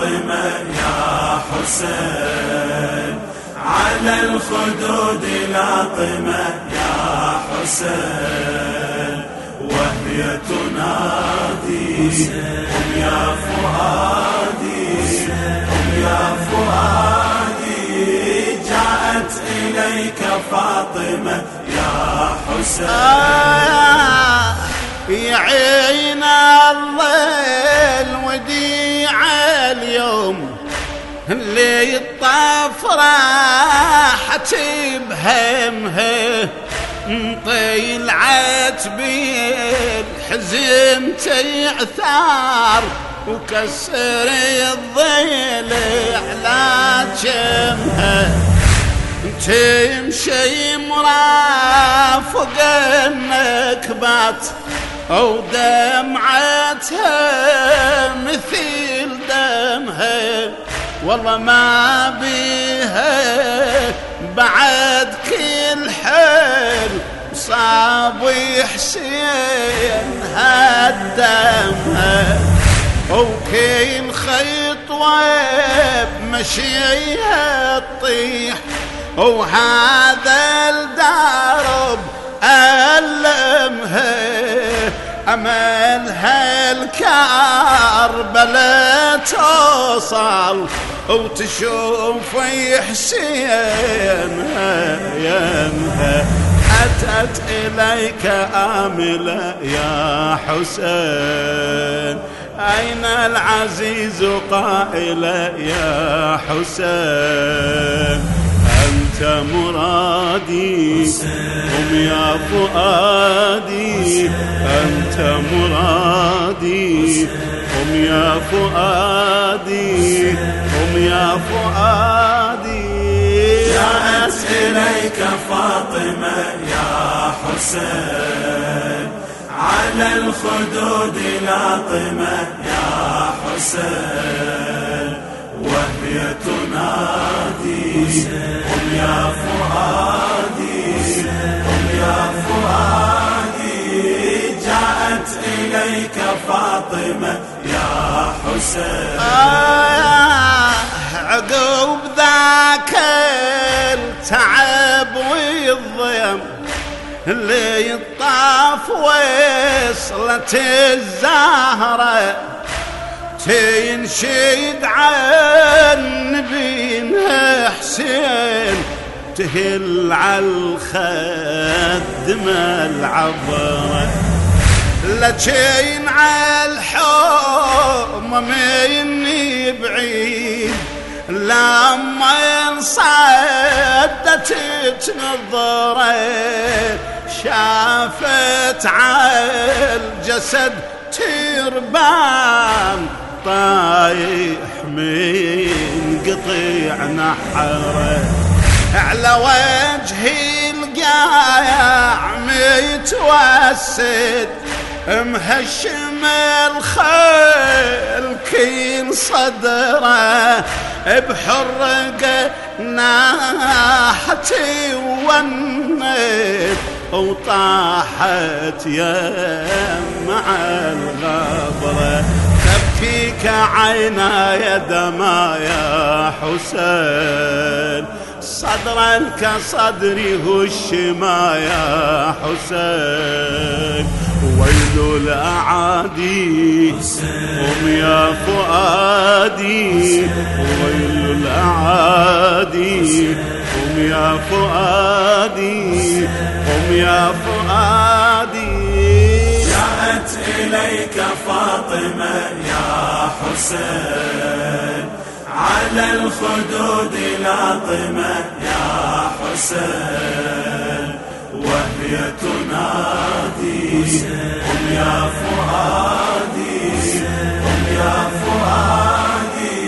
فاطمة يا حسين. على الخدود لاطمة يا حسين. وهي تنادي يا فؤادي يا فؤادي. جاءت إليك فاطمة يا حسين. آه يا عين الظل وديع اليوم اللي الطاف راحت بهمها طيلعت بالحزن تعثار وكسر الظل على جمها تمشي مرافق النكبات أو دمعتها مثل دمها والله ما بيها. بعد كل حل صاب حسين هدمها وكل خطوة بمشيها تطيح. وهذا الدرب ألمها. أمل هالكربلة توصل وتشوف حسين ينهى. أتت إليك آملة يا حسين. أين العزيز قائلة يا حسين؟ أنت مرادي. قم يا فؤادي أنت مرادي. قم يا فؤادي قم يا فؤادي. جاءت إليك فاطمة يا حسين. على الخدود لاطمة يا حسين. وهي تنادي قم يا فؤادي قم يا فؤادي جاءت إليك فاطمة يا حسين عقب ذاك التعب والضيم اللي طاف وصلت الزهرة تنشد عن نبينا حسين تهل على الخد ما العبرة على الحوم مني بعيد لما انصدت تنظره شافت على الجسد تربان. طايح من قطيع نحره على وجهي القايع متوسد مهشم الخيل كيل صدره بحرقة ناحتي ونت وطاحت يا مع الغبرة. فيك عيناي دما يا حسين. صدرا كصدري هشما يا حسين. ويل الأعادي قم يا فؤادي. ويل الأعادي قم يا فؤادي. قم يا فؤادي. إليك فاطمة يا حسين. على الخدود لاطمة يا حسين. وهي تنادي قم يا فؤادي قم يا فؤادي.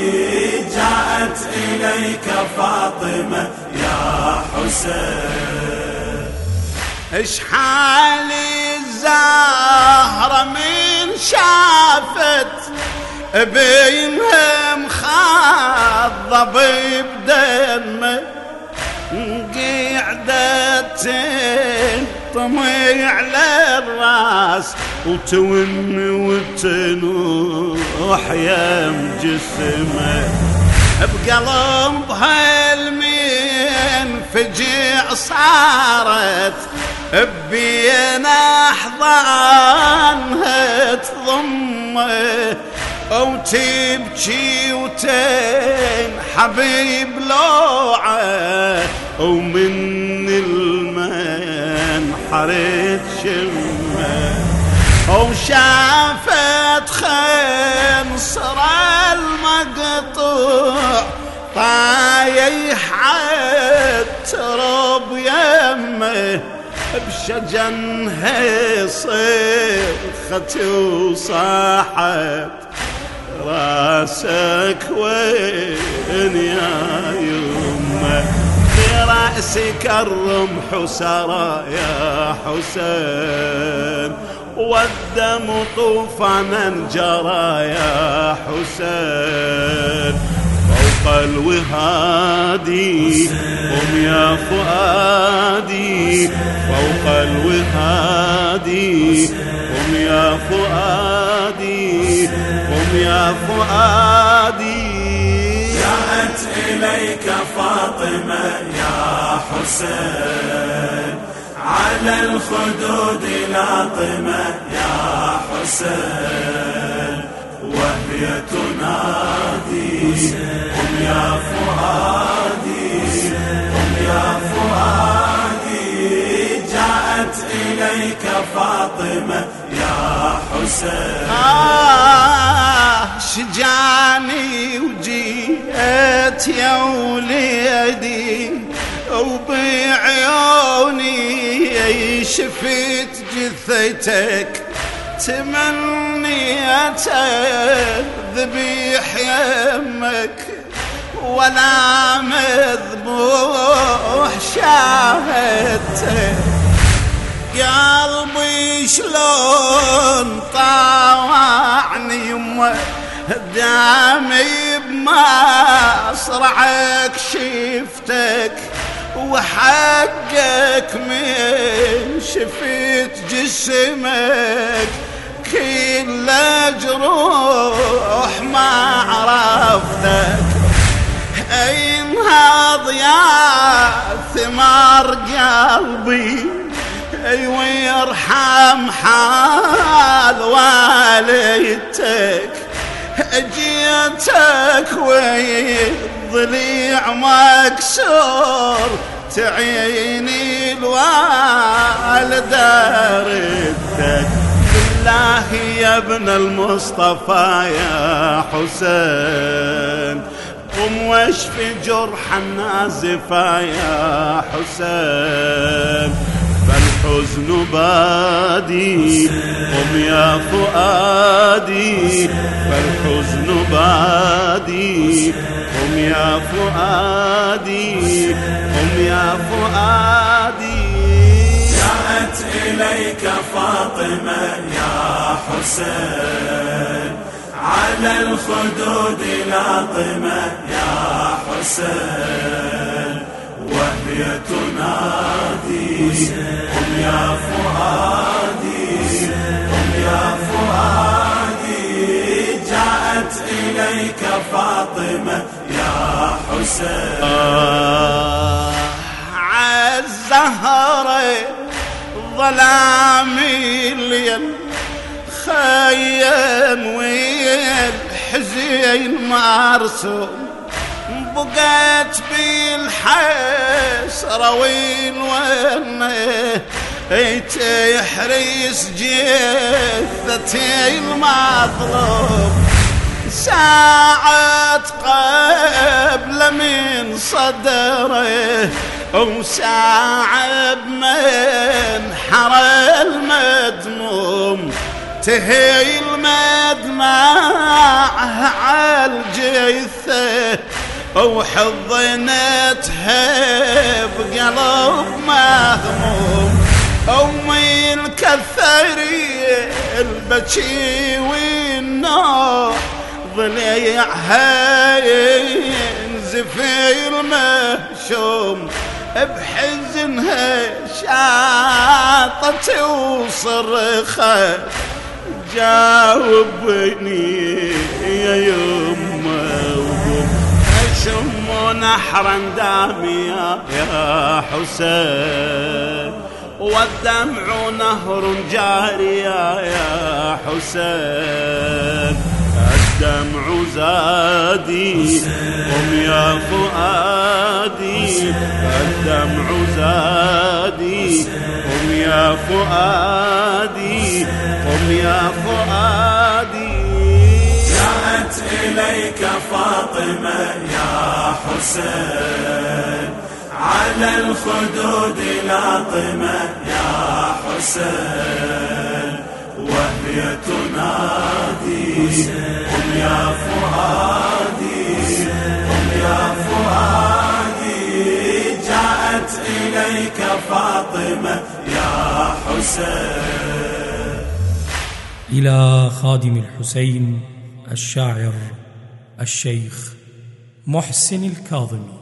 جاءت إليك فاطمة يا حسين. اش حالي؟ الزهرة من شافت بينها مخضب بدمه قعدت طمي على الراس وتون وتنوح يا مجسمه بقلبها المين صارت بين احضانها تضمه أو تبكي وتين حبيب لوعة ومن المن حريت شمة. وشافت خنصر المقطوع طايح عالترب يمه. بشجنها صيخت وصاحت راسك وين يا يمه؟ برأسك الرمح سرى يا حسين والدم طوفانا جرى يا حسين. الوهادي قم يا فؤادي فوق الوهادي قم يا فؤادي قم يا فؤادي جاءت إليك فاطمة يا حسين على الخدود لاطمة يا حسين. وهي تنادي قم يا فؤادي قم يا فؤادي جاءت إليك فاطمة يا حسين. آه وجيت يا وليدي وبعيوني شفت جثتك تمنيت ذبيح يمك ولا مذبوح شاهدتك قلبي شلون طاوعني يمه؟ دامي بمصرعك شفتك وحقك من شفت جسمك. كل جروح ما عرفتك. انهض يا ثمار قلبي؟ أيوه يرحم حال والدتك؟ جيتك والضليع مكسور؟ تعيني الوالدة بالله يا ابن المصطفى يا حسين. قم واشفي جرح النازفة يا حسين. فالحزن بادي قم يا فؤادي. فالحزن بادي قم يا فؤادي. قم يا فؤادي. إليك فاطمة يا حسين. على الخدود لاطمة يا حسين. وهي تنادي قم يا فؤادي قم يا فؤادي. جاءت إليك فاطمة يا حسين. آه عالزهرة ظلام الليل خيم والحزين مرسوم بقيت بالحسرة وين وينه؟ تحرس جثتي المظلوم ساعة قبل من صدره وساعة حر المدموم تهي دماعها عالجثة وحضنتها بقلب مهموم. أمي الكثري البكي والنار ضليعها ينزف المهشوم بحزنها شاطت وصرخت جاوبني يا يمه اشم نحرا دامي يا حسين والدمع نهر جاري يا حسين. الدمع زادي قم يا فؤادي. الدمع زادي قم يا فؤادي قم يا فؤادي. جاءت إليك فاطمة يا حسين. على الخدود لاطمة يا حسين. وهي تنادي قم يا فؤادي قم يا فؤادي جاءت إليك فاطمة يا حسين إلى خادم الحسين الشاعر الشيخ محسن الكاظمي.